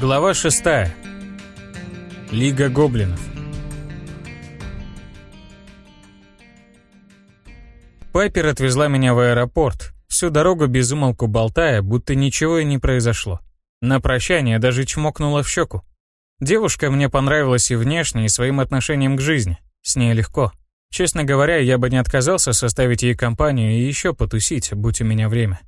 Глава 6. Лига гоблинов. Пайпер отвезла меня в аэропорт, всю дорогу без умолку болтая, будто ничего и не произошло. На прощание даже чмокнула в щеку. Девушка мне понравилась и внешне, и своим отношением к жизни. С ней легко. Честно говоря, я бы не отказался составить ей компанию и еще потусить, будь у меня время.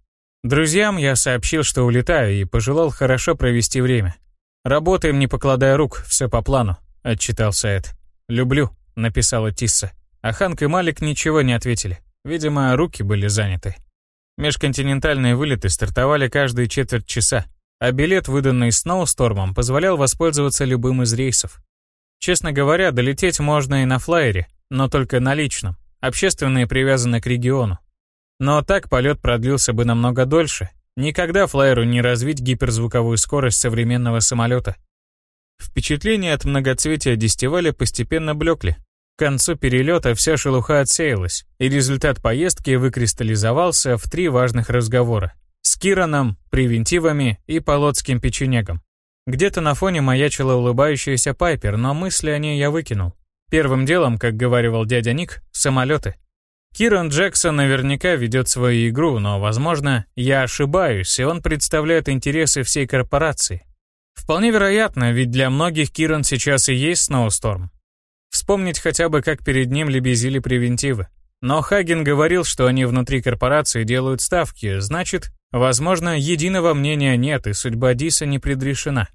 Друзьям я сообщил, что улетаю, и пожелал хорошо провести время. «Работаем, не покладая рук, все по плану», — отчитался Эд. «Люблю», — написала Тисса. А Ханк и Малик ничего не ответили. Видимо, руки были заняты. Межконтинентальные вылеты стартовали каждые четверть часа, а билет, выданный Сноустормом, позволял воспользоваться любым из рейсов. Честно говоря, долететь можно и на флайере, но только на личном. Общественные привязаны к региону. Но так полет продлился бы намного дольше. Никогда флайеру не развить гиперзвуковую скорость современного самолета. Впечатления от многоцветия дестиваля постепенно блекли. К концу перелета вся шелуха отсеялась, и результат поездки выкристаллизовался в три важных разговора. С Кираном, превентивами и полотским печенегом. Где-то на фоне маячила улыбающаяся Пайпер, но мысли о ней я выкинул. Первым делом, как говаривал дядя Ник, самолеты. Киран Джексон наверняка ведет свою игру, но, возможно, я ошибаюсь, и он представляет интересы всей корпорации. Вполне вероятно, ведь для многих Киран сейчас и есть Сноусторм. Вспомнить хотя бы, как перед ним лебезили превентивы. Но Хаген говорил, что они внутри корпорации делают ставки, значит, возможно, единого мнения нет и судьба Диса не предрешена.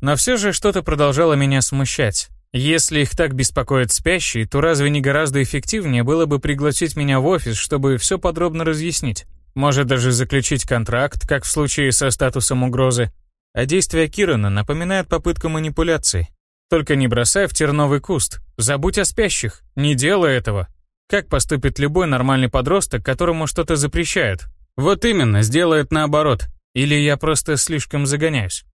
Но все же что-то продолжало меня смущать. Если их так беспокоят спящие, то разве не гораздо эффективнее было бы пригласить меня в офис, чтобы все подробно разъяснить? Может даже заключить контракт, как в случае со статусом угрозы. А действия Кирана напоминают попытку манипуляции. Только не бросай в терновый куст. Забудь о спящих. Не делай этого. Как поступит любой нормальный подросток, которому что-то запрещают? Вот именно, сделает наоборот. Или я просто слишком загоняюсь.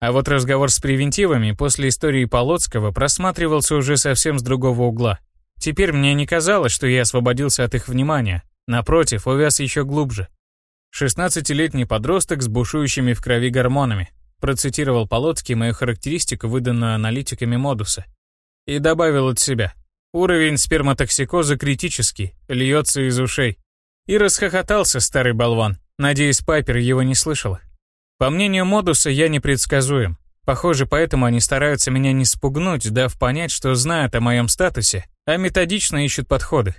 А вот разговор с превентивами после истории Полоцкого просматривался уже совсем с другого угла. Теперь мне не казалось, что я освободился от их внимания. Напротив, увяз еще глубже. «Шестнадцатилетний подросток с бушующими в крови гормонами», процитировал Полоцкий мою характеристику, выданную аналитиками модуса. И добавил от себя. Уровень сперматоксикоза критический, льется из ушей. И расхохотался старый болван. Надеюсь, Пайпер его не слышала. По мнению Модуса, я непредсказуем. Похоже, поэтому они стараются меня не спугнуть, дав понять, что знают о моем статусе, а методично ищут подходы.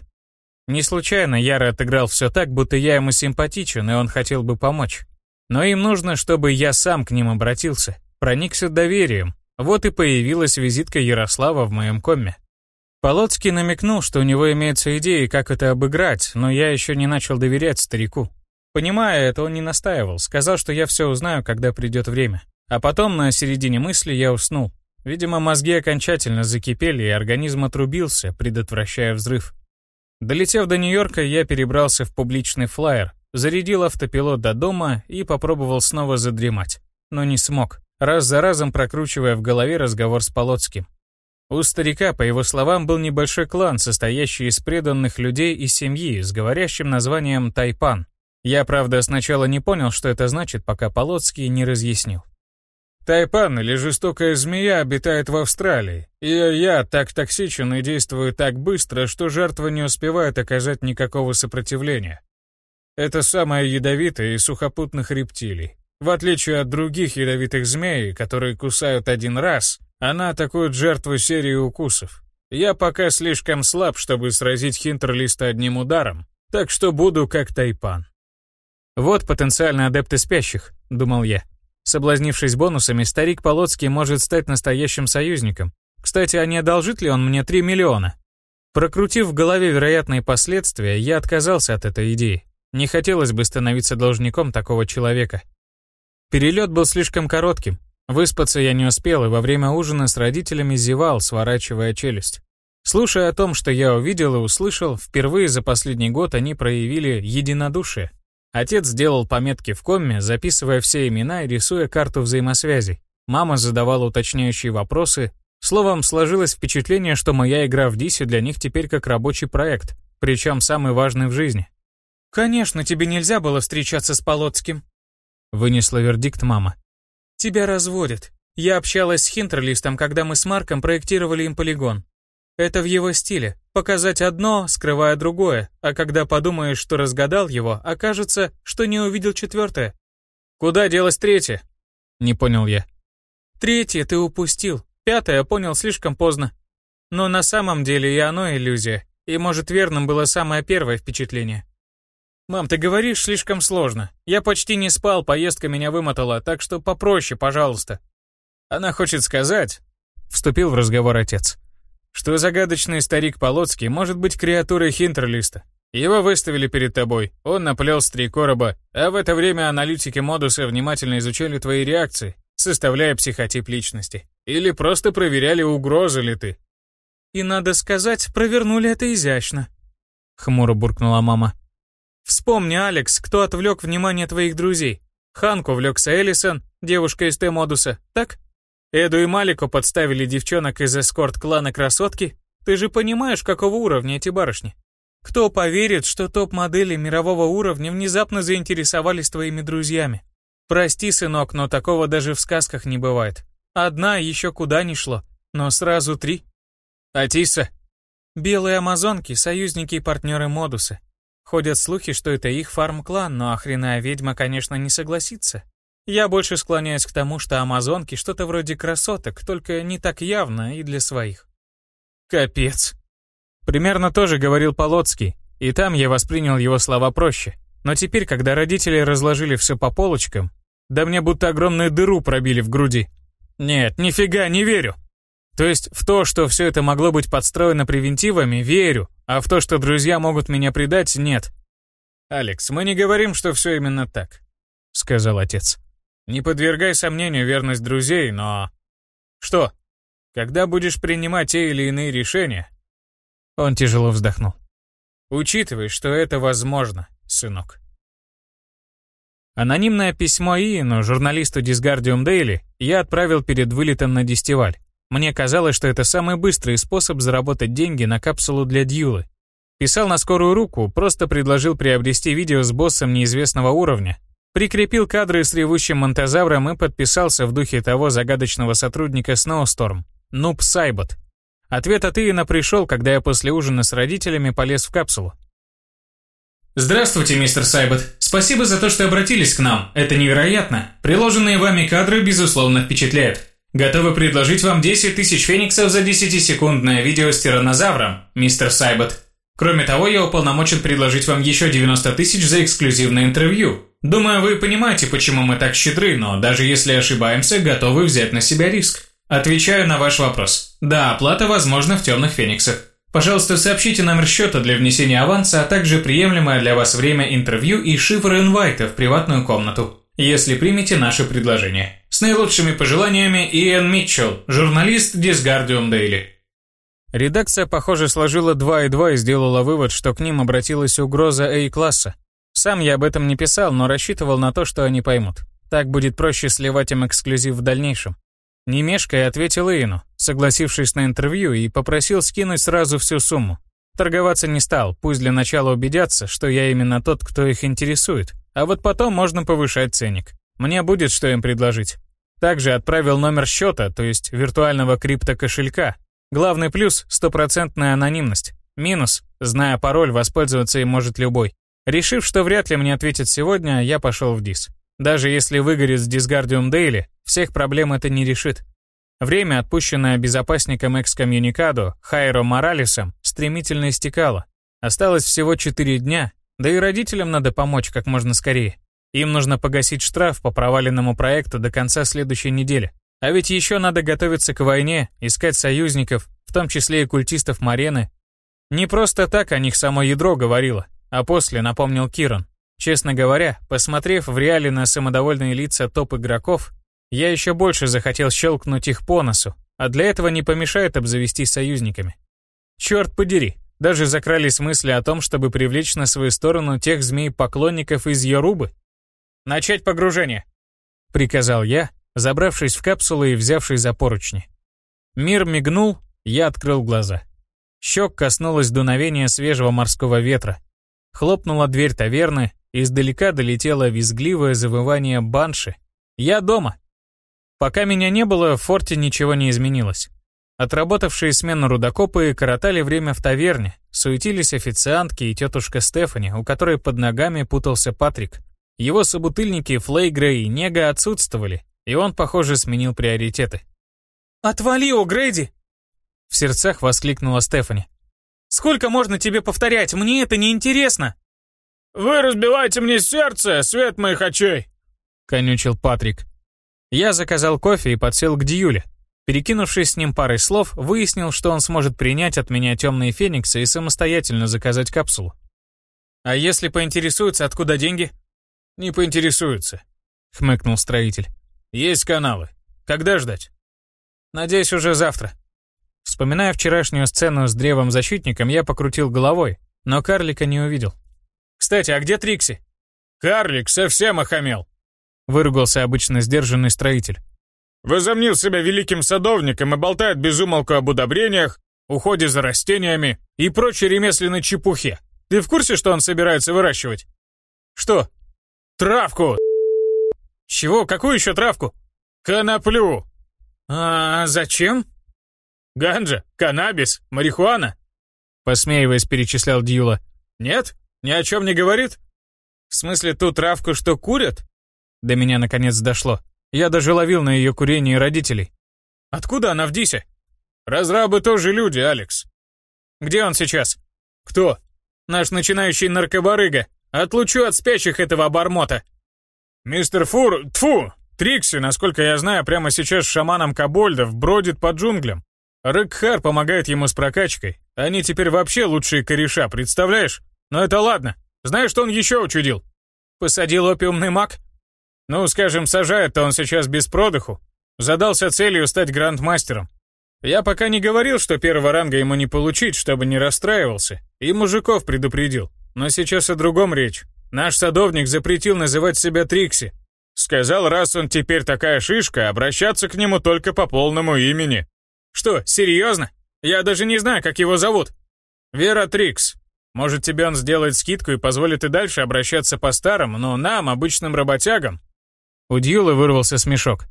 Не случайно Яра отыграл все так, будто я ему симпатичен, и он хотел бы помочь. Но им нужно, чтобы я сам к ним обратился, проникся доверием. Вот и появилась визитка Ярослава в моем коме. Полоцкий намекнул, что у него имеются идеи, как это обыграть, но я еще не начал доверять старику. Понимая это, он не настаивал, сказал, что я все узнаю, когда придет время. А потом, на середине мысли, я уснул. Видимо, мозги окончательно закипели, и организм отрубился, предотвращая взрыв. Долетев до Нью-Йорка, я перебрался в публичный флайер, зарядил автопилот до дома и попробовал снова задремать. Но не смог, раз за разом прокручивая в голове разговор с Полоцким. У старика, по его словам, был небольшой клан, состоящий из преданных людей и семьи с говорящим названием Тайпан. Я, правда, сначала не понял, что это значит, пока Полоцкий не разъяснил. Тайпан или жестокая змея обитает в Австралии, и я так токсичен и действую так быстро, что жертва не успевает оказать никакого сопротивления. Это самая ядовитая из сухопутных рептилий. В отличие от других ядовитых змей, которые кусают один раз, она атакует жертву серии укусов. Я пока слишком слаб, чтобы сразить Хинтерлиста одним ударом, так что буду как Тайпан. Вот потенциальный адепт из спящих, думал я. Соблазнившись бонусами, старик Полоцкий может стать настоящим союзником. Кстати, а не одолжит ли он мне 3 миллиона? Прокрутив в голове вероятные последствия, я отказался от этой идеи. Не хотелось бы становиться должником такого человека. Перелет был слишком коротким. Выспаться я не успел, и во время ужина с родителями зевал, сворачивая челюсть. Слушая о том, что я увидел и услышал, впервые за последний год они проявили единодушие. Отец сделал пометки в комме, записывая все имена и рисуя карту взаимосвязей. Мама задавала уточняющие вопросы. Словом, сложилось впечатление, что моя игра в Дисе для них теперь как рабочий проект, причем самый важный в жизни. «Конечно, тебе нельзя было встречаться с Полоцким», — вынесла вердикт мама. «Тебя разводят. Я общалась с Хинтерлистом, когда мы с Марком проектировали им полигон. Это в его стиле. Показать одно, скрывая другое, а когда подумаешь, что разгадал его, окажется, что не увидел четвертое. «Куда делось третье?» Не понял я. «Третье ты упустил. Пятое понял слишком поздно. Но на самом деле и оно иллюзия. И может верным было самое первое впечатление. «Мам, ты говоришь слишком сложно. Я почти не спал, поездка меня вымотала, так что попроще, пожалуйста». Она хочет сказать, вступил в разговор отец, что загадочный старик Полоцкий может быть креатурой Хинтерлиста. Его выставили перед тобой, он наплел с три короба, а в это время аналитики модуса внимательно изучали твои реакции, составляя психотип личности. Или просто проверяли, угроза ли ты. «И надо сказать, провернули это изящно», — хмуро буркнула мама. Вспомни, Алекс, кто отвлек внимание твоих друзей. Ханку увлекся Эллисон, девушка из Т-модуса, так? Эду и Малику подставили девчонок из эскорт-клана красотки. Ты же понимаешь, какого уровня эти барышни? Кто поверит, что топ-модели мирового уровня внезапно заинтересовались твоими друзьями? Прости, сынок, но такого даже в сказках не бывает. Одна еще куда ни шло, но сразу три. Атиса. Белые амазонки, союзники и партнеры Модуса. Ходят слухи, что это их фарм-клан, но охренная ведьма, конечно, не согласится. Я больше склоняюсь к тому, что амазонки что-то вроде красоток, только не так явно и для своих. Капец. Примерно тоже говорил Полоцкий, и там я воспринял его слова проще. Но теперь, когда родители разложили все по полочкам, да мне будто огромную дыру пробили в груди. Нет, нифига не верю. То есть в то, что все это могло быть подстроено превентивами, верю, а в то, что друзья могут меня предать, нет. «Алекс, мы не говорим, что все именно так», — сказал отец. «Не подвергай сомнению верность друзей, но...» «Что? Когда будешь принимать те или иные решения...» Он тяжело вздохнул. «Учитывай, что это возможно, сынок». Анонимное письмо Иену, журналисту Disguardium Daily, я отправил перед вылетом на Дистиваль. Мне казалось, что это самый быстрый способ заработать деньги на капсулу для Дьюлы. Писал на скорую руку, просто предложил приобрести видео с боссом неизвестного уровня. Прикрепил кадры с ревущим монтозавром и подписался в духе того загадочного сотрудника Snowstorm, Нуб Сайбот. Ответ от Иена пришел, когда я после ужина с родителями полез в капсулу. Здравствуйте, мистер Сайбот. Спасибо за то, что обратились к нам. Это невероятно. Приложенные вами кадры, безусловно, впечатляют. Готовы предложить вам 10 тысяч фениксов за 10-секундное видео с тиранозавром, мистер Сайбот. Кроме того, я уполномочен предложить вам еще 90 тысяч за эксклюзивное интервью. Думаю, вы понимаете, почему мы так щедры, но даже если ошибаемся, готовы взять на себя риск. Отвечаю на ваш вопрос. Да, оплата возможна в темных фениксах. Пожалуйста, сообщите номер счета для внесения аванса, а также приемлемое для вас время интервью и шифр инвайта в приватную комнату, если примете наше предложение. С наилучшими пожеланиями Иэн Митчелл, журналист Disguardium Daily. Редакция, похоже, сложила 2 и 2 и сделала вывод, что к ним обратилась угроза A-класса. Сам я об этом не писал, но рассчитывал на то, что они поймут. Так будет проще сливать им эксклюзив в дальнейшем. Не мешкая, ответил Иену, согласившись на интервью, и попросил скинуть сразу всю сумму. Торговаться не стал, пусть для начала убедятся, что я именно тот, кто их интересует, а вот потом можно повышать ценник. Мне будет что им предложить. Также отправил номер счета, то есть виртуального криптокошелька. Главный плюс – стопроцентная анонимность. Минус – зная пароль, воспользоваться им может любой. Решив, что вряд ли мне ответят сегодня, я пошел в ДИС. Даже если выгорит с Disguardium Daily, всех проблем это не решит. Время, отпущенное безопасником экскоммуникадо Хайро Моралесом, стремительно истекало. Осталось всего 4 дня, да и родителям надо помочь как можно скорее. Им нужно погасить штраф по проваленному проекту до конца следующей недели. А ведь еще надо готовиться к войне, искать союзников, в том числе и культистов Марены. Не просто так о них само ядро говорило, а после напомнил Киран. Честно говоря, посмотрев в реале на самодовольные лица топ-игроков, я еще больше захотел щелкнуть их по носу, а для этого не помешает обзавестись союзниками. Черт подери, даже закрались мысли о том, чтобы привлечь на свою сторону тех змей-поклонников из Йорубы, «Начать погружение», — приказал я, забравшись в капсулу и взявшись за поручни. Мир мигнул, я открыл глаза. Щек коснулось дуновения свежего морского ветра. Хлопнула дверь таверны, издалека долетело визгливое завывание банши. «Я дома!» Пока меня не было, в форте ничего не изменилось. Отработавшие смену рудокопы коротали время в таверне, суетились официантки и тетушка Стефани, у которой под ногами путался Патрик. Его собутыльники Флейгра и Нега отсутствовали, и он, похоже, сменил приоритеты. «Отвали, О'Грейди!» В сердцах воскликнула Стефани. «Сколько можно тебе повторять? Мне это не интересно!» «Вы разбиваете мне сердце, свет моих очей!» Конючил Патрик. Я заказал кофе и подсел к Дьюле. Перекинувшись с ним парой слов, выяснил, что он сможет принять от меня темные фениксы и самостоятельно заказать капсулу. «А если поинтересуются, откуда деньги?» «Не поинтересуются», — хмыкнул строитель. «Есть каналы. Когда ждать?» «Надеюсь, уже завтра». Вспоминая вчерашнюю сцену с древом-защитником, я покрутил головой, но карлика не увидел. «Кстати, а где Трикси?» «Карлик совсем охамел», — выругался обычно сдержанный строитель. Возомнил себя великим садовником и болтает безумолку об удобрениях, уходе за растениями и прочей ремесленной чепухе. Ты в курсе, что он собирается выращивать? Что? Травку! Чего? Какую еще травку? Коноплю! А зачем? Ганджа, каннабис, марихуана. Посмеиваясь, перечислял Дьюла. Нет? Ни о чем не говорит? В смысле ту травку, что курят? До меня наконец дошло. Я даже ловил на ее курение родителей. Откуда она в Дисе? Разрабы тоже люди, Алекс. Где он сейчас? Кто? Наш начинающий наркобарыга. Отлучу от спящих этого обормота. Мистер Фур... Тфу! Трикси, насколько я знаю, прямо сейчас с шаманом Кабольдов бродит по джунглям. Рыкхар помогает ему с прокачкой. Они теперь вообще лучшие кореша, представляешь? Но это ладно. Знаешь, что он еще учудил? Посадил опиумный маг? Ну, скажем, сажает-то он сейчас без продыху. Задался целью стать грандмастером. Я пока не говорил, что первого ранга ему не получить, чтобы не расстраивался. И мужиков предупредил. Но сейчас о другом речь. Наш садовник запретил называть себя Трикси. Сказал, раз он теперь такая шишка, обращаться к нему только по полному имени. Что, серьезно? Я даже не знаю, как его зовут. Вера Трикс. Может, тебе он сделает скидку и позволит и дальше обращаться по-старому, но нам, обычным работягам, у Дьюла вырвался смешок.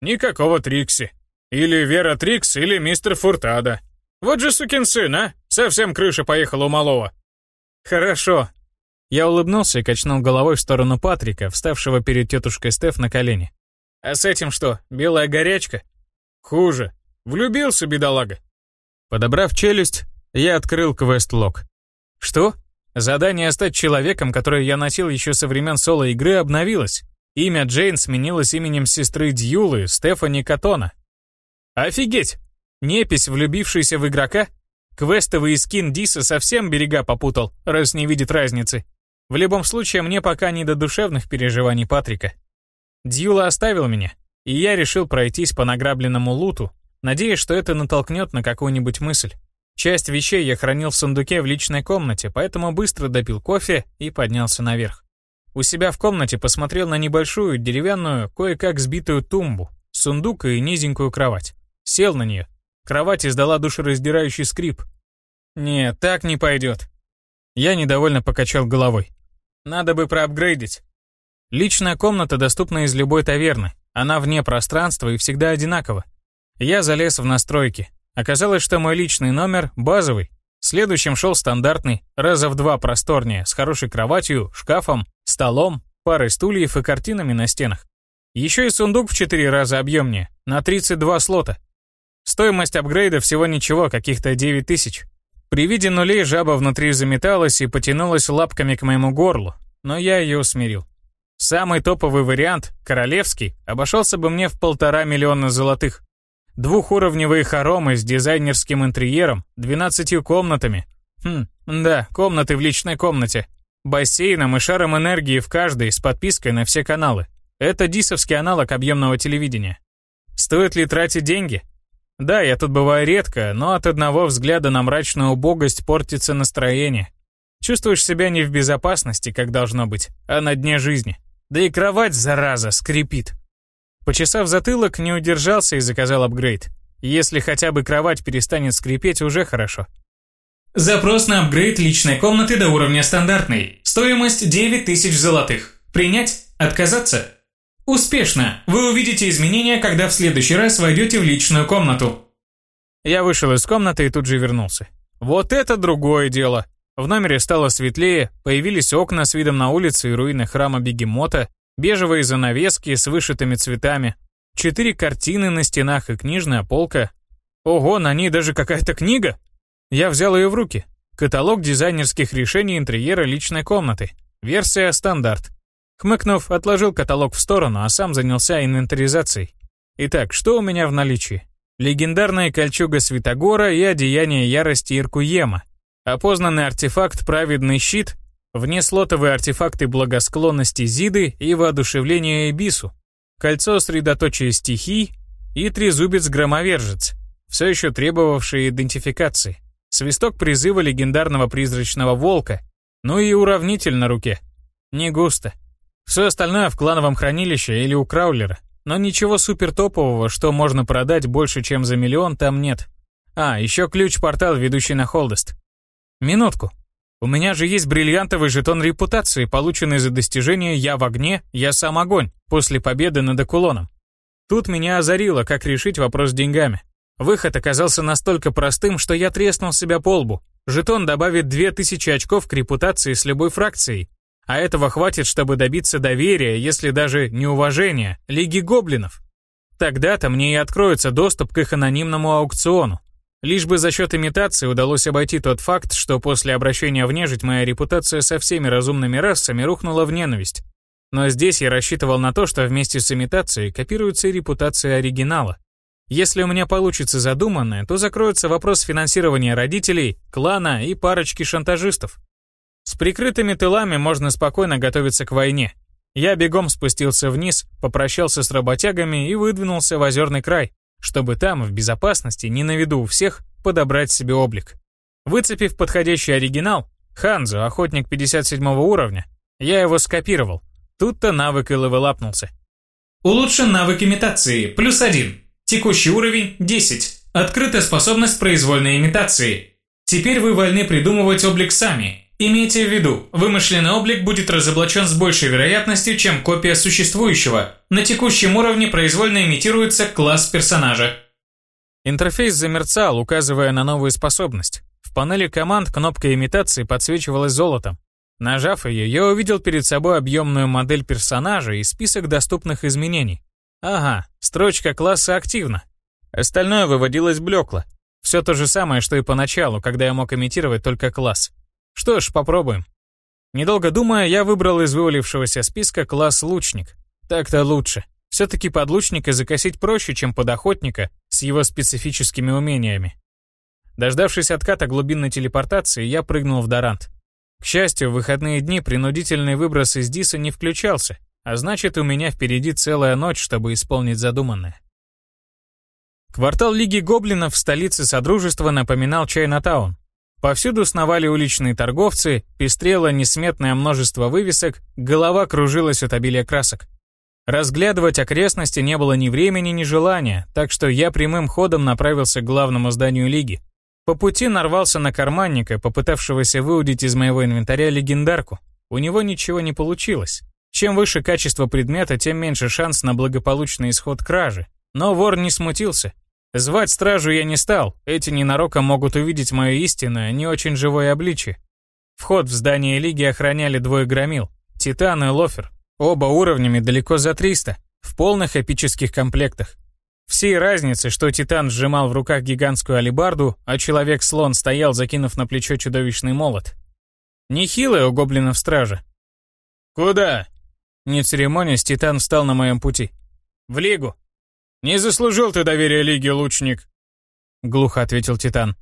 «Никакого Трикси. Или Вера Трикс, или мистер Фуртада. Вот же сукин сын, а? Совсем крыша поехала у малого». «Хорошо». Я улыбнулся и качнул головой в сторону Патрика, вставшего перед тетушкой Стеф на колени. «А с этим что, белая горячка?» «Хуже. Влюбился, бедолага». Подобрав челюсть, я открыл квест-лог. Что? Задание стать человеком, которое я носил еще со времен соло-игры, обновилось. Имя Джейн сменилось именем сестры Дьюлы, Стефани Катона. Офигеть! Непись, влюбившийся в игрока? Квестовый скин Диса совсем берега попутал, раз не видит разницы. В любом случае, мне пока не до душевных переживаний Патрика. Дьюла оставил меня, и я решил пройтись по награбленному луту, надеясь, что это натолкнет на какую-нибудь мысль. Часть вещей я хранил в сундуке в личной комнате, поэтому быстро допил кофе и поднялся наверх. У себя в комнате посмотрел на небольшую деревянную, кое-как сбитую тумбу, сундук и низенькую кровать. Сел на нее. Кровать издала душераздирающий скрип. «Нет, так не пойдет». Я недовольно покачал головой. «Надо бы проапгрейдить». Личная комната доступна из любой таверны. Она вне пространства и всегда одинакова. Я залез в настройки. Оказалось, что мой личный номер базовый, Следующим шел стандартный, раза в два просторнее, с хорошей кроватью, шкафом, столом, парой стульев и картинами на стенах. Еще и сундук в 4 раза объемнее, на 32 слота. Стоимость апгрейда всего ничего, каких-то 9 тысяч. При виде нулей жаба внутри заметалась и потянулась лапками к моему горлу, но я ее усмирил. Самый топовый вариант, королевский, обошелся бы мне в полтора миллиона золотых. Двухуровневые хоромы с дизайнерским интерьером, двенадцатью комнатами. Хм, да, комнаты в личной комнате. Бассейном и шаром энергии в каждой с подпиской на все каналы. Это дисовский аналог объемного телевидения. Стоит ли тратить деньги? Да, я тут бываю редко, но от одного взгляда на мрачную убогость портится настроение. Чувствуешь себя не в безопасности, как должно быть, а на дне жизни. Да и кровать, зараза, скрипит. Почесав затылок, не удержался и заказал апгрейд. Если хотя бы кровать перестанет скрипеть, уже хорошо. Запрос на апгрейд личной комнаты до уровня стандартный. Стоимость 9000 золотых. Принять? Отказаться? Успешно! Вы увидите изменения, когда в следующий раз войдете в личную комнату. Я вышел из комнаты и тут же вернулся. Вот это другое дело. В номере стало светлее, появились окна с видом на улицу и руины храма Бегемота, бежевые занавески с вышитыми цветами, четыре картины на стенах и книжная полка. Ого, на ней даже какая-то книга! Я взял ее в руки. Каталог дизайнерских решений интерьера личной комнаты. Версия стандарт. Хмыкнув, отложил каталог в сторону, а сам занялся инвентаризацией. Итак, что у меня в наличии? Легендарная кольчуга Святогора и одеяние ярости Иркуема. Опознанный артефакт «Праведный щит», внеслотовые артефакты благосклонности Зиды и воодушевления Эбису, кольцо средоточия стихий и трезубец-громовержец, все еще требовавшие идентификации, свисток призыва легендарного призрачного волка, ну и уравнитель на руке. Не густо. Все остальное в клановом хранилище или у краулера, но ничего супертопового, что можно продать больше, чем за миллион, там нет. А, еще ключ-портал, ведущий на Холдест. Минутку. У меня же есть бриллиантовый жетон репутации, полученный за достижение «Я в огне, я сам огонь» после победы над Акулоном. Тут меня озарило, как решить вопрос с деньгами. Выход оказался настолько простым, что я треснул себя по лбу. Жетон добавит 2000 очков к репутации с любой фракцией, а этого хватит, чтобы добиться доверия, если даже не уважения, Лиги Гоблинов. Тогда-то мне и откроется доступ к их анонимному аукциону. Лишь бы за счет имитации удалось обойти тот факт, что после обращения в нежить моя репутация со всеми разумными расами рухнула в ненависть. Но здесь я рассчитывал на то, что вместе с имитацией копируется и репутация оригинала. Если у меня получится задуманное, то закроется вопрос финансирования родителей, клана и парочки шантажистов. С прикрытыми тылами можно спокойно готовиться к войне. Я бегом спустился вниз, попрощался с работягами и выдвинулся в озерный край, чтобы там, в безопасности, не на виду у всех, подобрать себе облик. Выцепив подходящий оригинал, Ханзу, охотник 57 уровня, я его скопировал. Тут-то навык и левелапнулся. Улучшен навык имитации, плюс один. Текущий уровень – 10. Открыта способность произвольной имитации. Теперь вы вольны придумывать облик сами. Имейте в виду, вымышленный облик будет разоблачен с большей вероятностью, чем копия существующего. На текущем уровне произвольно имитируется класс персонажа. Интерфейс замерцал, указывая на новую способность. В панели команд кнопка имитации подсвечивалась золотом. Нажав ее, я увидел перед собой объемную модель персонажа и список доступных изменений. Ага, строчка класса активна. Остальное выводилось блекло. Все то же самое, что и поначалу, когда я мог имитировать только класс. Что ж, попробуем. Недолго думая, я выбрал из вывалившегося списка класс лучник. Так-то лучше. Все-таки под лучника закосить проще, чем под охотника с его специфическими умениями. Дождавшись отката глубинной телепортации, я прыгнул в Дорант. К счастью, в выходные дни принудительный выброс из Диса не включался, а значит, у меня впереди целая ночь, чтобы исполнить задуманное. Квартал Лиги Гоблинов в столице Содружества напоминал Чайнатаун. Повсюду сновали уличные торговцы, пестрело несметное множество вывесок, голова кружилась от обилия красок. Разглядывать окрестности не было ни времени, ни желания, так что я прямым ходом направился к главному зданию Лиги. По пути нарвался на карманника, попытавшегося выудить из моего инвентаря легендарку. У него ничего не получилось. Чем выше качество предмета, тем меньше шанс на благополучный исход кражи. Но вор не смутился. Звать стражу я не стал, эти ненароком могут увидеть мое истинное, не очень живое обличие. Вход в здание Лиги охраняли двое громил, Титан и Лофер, оба уровнями далеко за 300, в полных эпических комплектах. Всей разницы, что Титан сжимал в руках гигантскую алебарду, а Человек-слон стоял, закинув на плечо чудовищный молот. Нехилая у гоблинов стража. «Куда?» Не церемонясь, Титан встал на моем пути. «В Лигу», «Не заслужил ты доверия Лиги, лучник», — глухо ответил Титан.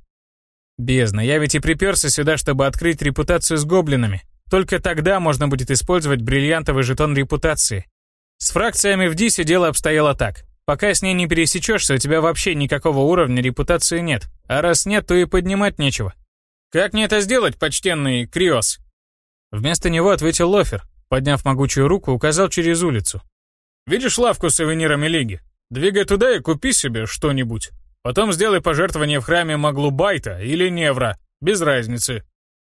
«Бездна, я ведь и приперся сюда, чтобы открыть репутацию с гоблинами. Только тогда можно будет использовать бриллиантовый жетон репутации. С фракциями в Дисе дело обстояло так. Пока с ней не пересечешься, у тебя вообще никакого уровня репутации нет. А раз нет, то и поднимать нечего. Как мне это сделать, почтенный Криос?» Вместо него ответил Лофер, подняв могучую руку, указал через улицу. «Видишь лавку с сувенирами Лиги? Двигай туда и купи себе что-нибудь. Потом сделай пожертвование в храме Маглубайта или Невра, без разницы.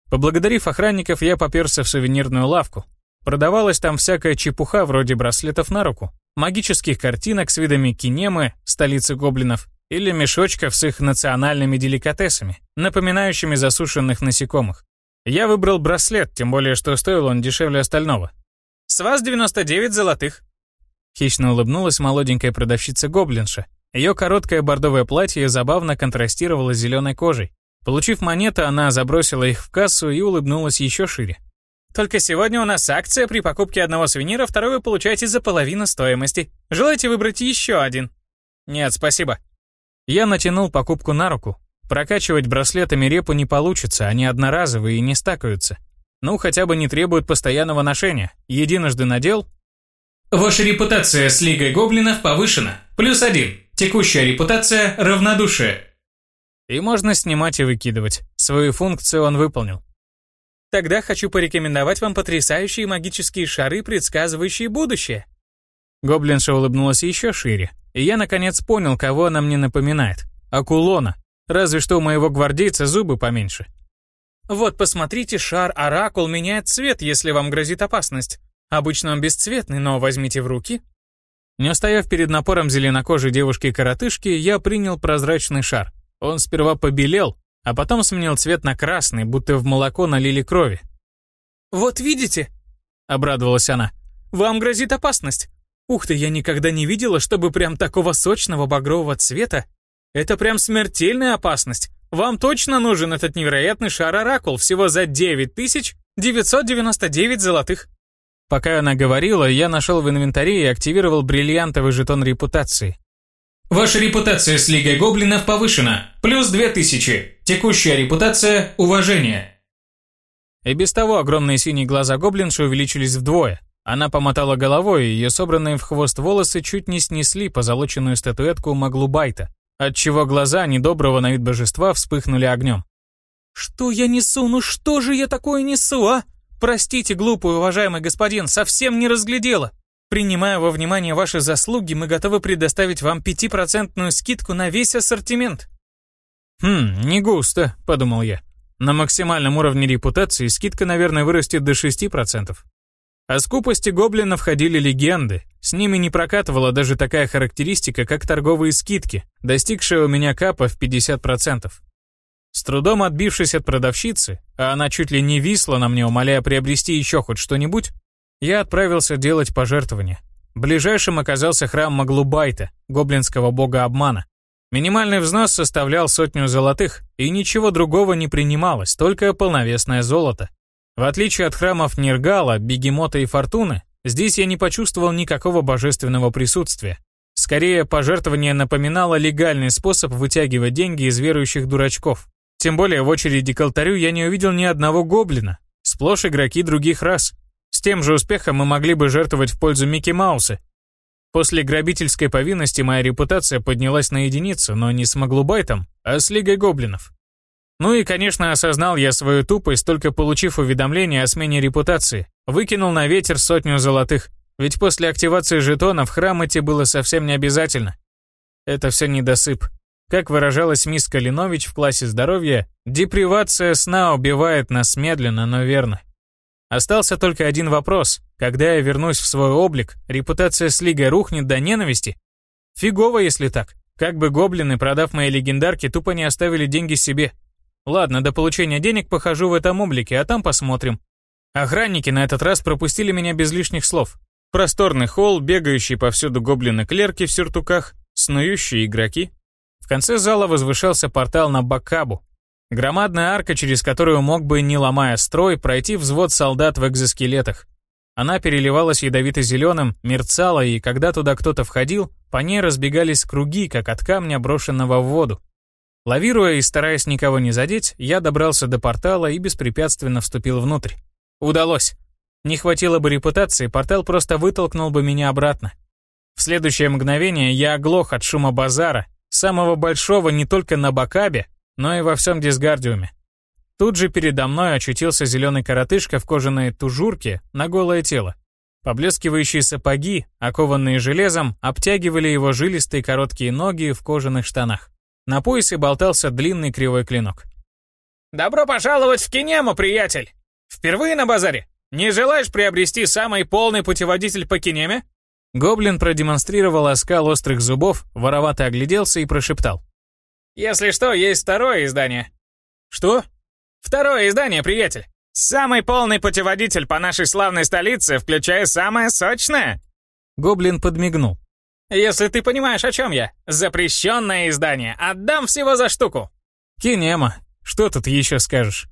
Поблагодарив охранников, я поперся в сувенирную лавку. Продавалась там всякая чепуха вроде браслетов на руку, магических картинок с видами Кинемы, столицы гоблинов, или мешочков с их национальными деликатесами, напоминающими засушенных насекомых. Я выбрал браслет, тем более, что стоил он дешевле остального. «С вас 99 золотых», Хищно улыбнулась молоденькая продавщица-гоблинша. Ее короткое бордовое платье забавно контрастировало с зеленой кожей. Получив монеты, она забросила их в кассу и улыбнулась еще шире. «Только сегодня у нас акция при покупке одного сувенира, второй вы получаете за половину стоимости. Желаете выбрать еще один?» «Нет, спасибо». Я натянул покупку на руку. Прокачивать браслетами репу не получится, они одноразовые и не стакаются. Ну, хотя бы не требуют постоянного ношения. Единожды надел, Ваша репутация с Лигой Гоблинов повышена. Плюс один. Текущая репутация – равнодушие. И можно снимать и выкидывать. Свою функцию он выполнил. Тогда хочу порекомендовать вам потрясающие магические шары, предсказывающие будущее. Гоблинша улыбнулась еще шире, и я наконец понял, кого она мне напоминает. Акулона. Разве что у моего гвардейца зубы поменьше. Вот, посмотрите, шар Оракул меняет цвет, если вам грозит опасность. Обычно он бесцветный, но возьмите в руки. Не устояв перед напором зеленокожей девушки-коротышки, я принял прозрачный шар. Он сперва побелел, а потом сменил цвет на красный, будто в молоко налили крови. «Вот видите?» — обрадовалась она. «Вам грозит опасность. Ух ты, я никогда не видела, чтобы прям такого сочного багрового цвета. Это прям смертельная опасность. Вам точно нужен этот невероятный шар-оракул всего за 9999 золотых. Пока она говорила, я нашел в инвентаре и активировал бриллиантовый жетон репутации. Ваша репутация с Лигой Гоблинов повышена. Плюс 2000. Текущая репутация – уважение. И без того огромные синие глаза гоблинши увеличились вдвое. Она помотала головой, и ее собранные в хвост волосы чуть не снесли позолоченную статуэтку Маглубайта, отчего глаза недоброго на вид божества вспыхнули огнем. «Что я несу? Ну что же я такое несу, а?» Простите, глупый уважаемый господин, совсем не разглядела. Принимая во внимание ваши заслуги, мы готовы предоставить вам пятипроцентную скидку на весь ассортимент. Хм, не густо, подумал я. На максимальном уровне репутации скидка, наверное, вырастет до 6%. О скупости гоблинов ходили легенды. С ними не прокатывала даже такая характеристика, как торговые скидки, достигшая у меня капа в 50%. С трудом отбившись от продавщицы, а она чуть ли не висла на мне, умоляя приобрести еще хоть что-нибудь, я отправился делать пожертвования. Ближайшим оказался храм Маглубайта, гоблинского бога обмана. Минимальный взнос составлял сотню золотых, и ничего другого не принималось, только полновесное золото. В отличие от храмов Нергала, Бегемота и Фортуны, здесь я не почувствовал никакого божественного присутствия. Скорее, пожертвование напоминало легальный способ вытягивать деньги из верующих дурачков. Тем более в очереди к алтарю я не увидел ни одного гоблина. Сплошь игроки других рас. С тем же успехом мы могли бы жертвовать в пользу Микки Мауса. После грабительской повинности моя репутация поднялась на единицу, но не с Маглубайтом, а с Лигой Гоблинов. Ну и, конечно, осознал я свою тупость, только получив уведомление о смене репутации. Выкинул на ветер сотню золотых. Ведь после активации жетонов храм идти было совсем не обязательно. Это все недосып. Как выражалась мисс Калинович в классе здоровья, депривация сна убивает нас медленно, но верно. Остался только один вопрос. Когда я вернусь в свой облик, репутация с Лигой рухнет до ненависти? Фигово, если так. Как бы гоблины, продав мои легендарки, тупо не оставили деньги себе. Ладно, до получения денег похожу в этом облике, а там посмотрим. Охранники на этот раз пропустили меня без лишних слов. Просторный холл, бегающие повсюду гоблины-клерки в сюртуках, снующие игроки, в конце зала возвышался портал на Бакабу. Громадная арка, через которую мог бы, не ломая строй, пройти взвод солдат в экзоскелетах. Она переливалась ядовито-зеленым, мерцала, и когда туда кто-то входил, по ней разбегались круги, как от камня, брошенного в воду. Лавируя и стараясь никого не задеть, я добрался до портала и беспрепятственно вступил внутрь. Удалось. Не хватило бы репутации, портал просто вытолкнул бы меня обратно. В следующее мгновение я оглох от шума базара, Самого большого не только на Бакабе, но и во всем Дисгардиуме. Тут же передо мной очутился зеленый коротышка в кожаной тужурке на голое тело. Поблескивающие сапоги, окованные железом, обтягивали его жилистые короткие ноги в кожаных штанах. На поясе болтался длинный кривой клинок. «Добро пожаловать в Кинему, приятель! Впервые на базаре? Не желаешь приобрести самый полный путеводитель по Кинеме?» Гоблин продемонстрировал оскал острых зубов, воровато огляделся и прошептал. «Если что, есть второе издание». «Что?» «Второе издание, приятель. Самый полный путеводитель по нашей славной столице, включая самое сочное». Гоблин подмигнул. «Если ты понимаешь, о чем я. Запрещенное издание. Отдам всего за штуку». «Кинема. Что тут еще скажешь?»